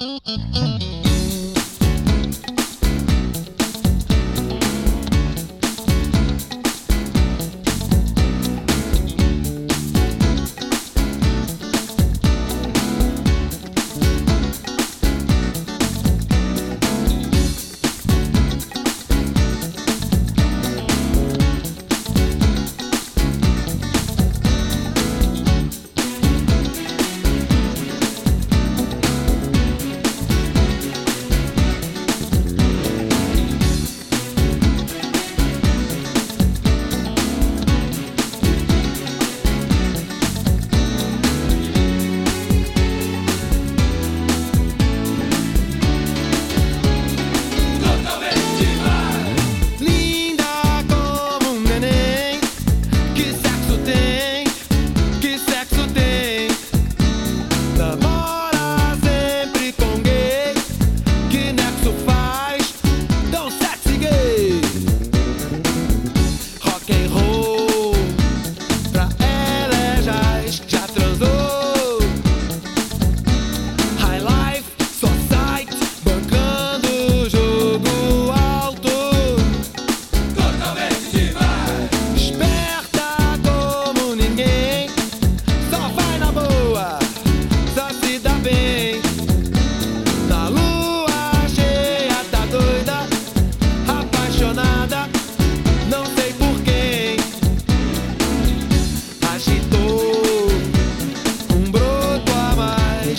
Mm-mm-mm.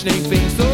imagining things.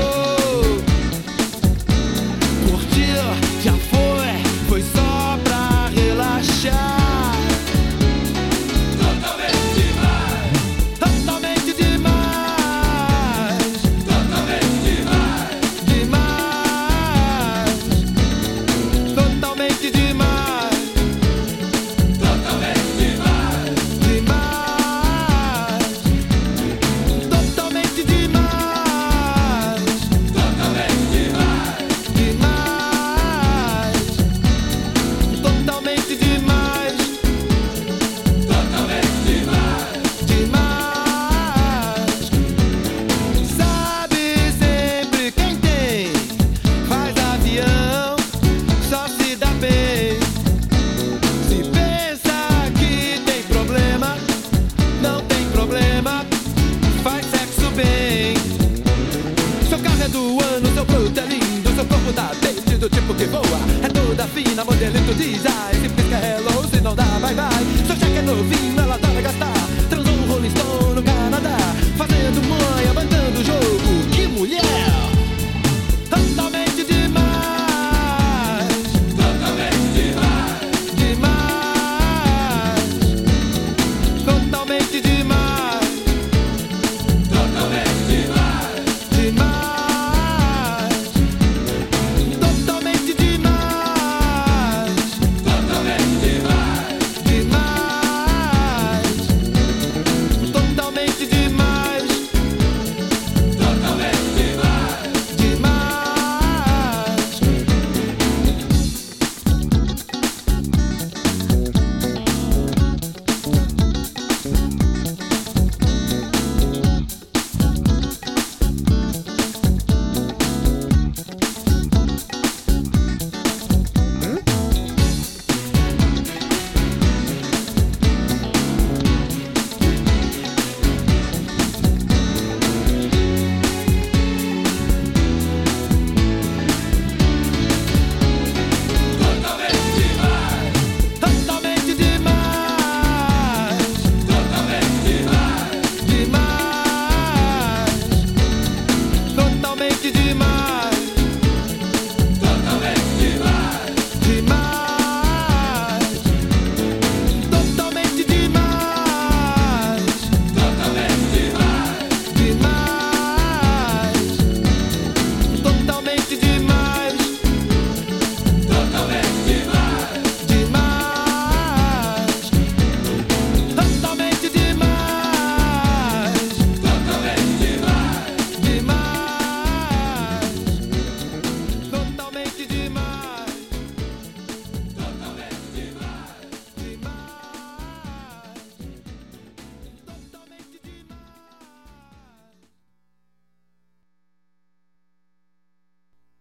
na modelito diz ai Se pisca hello, se não dá bye bye Só é novinho, ela tá adora gastar Transou um Rolling Stone no Canadá Fazendo manha, mandando jogo Que mulher!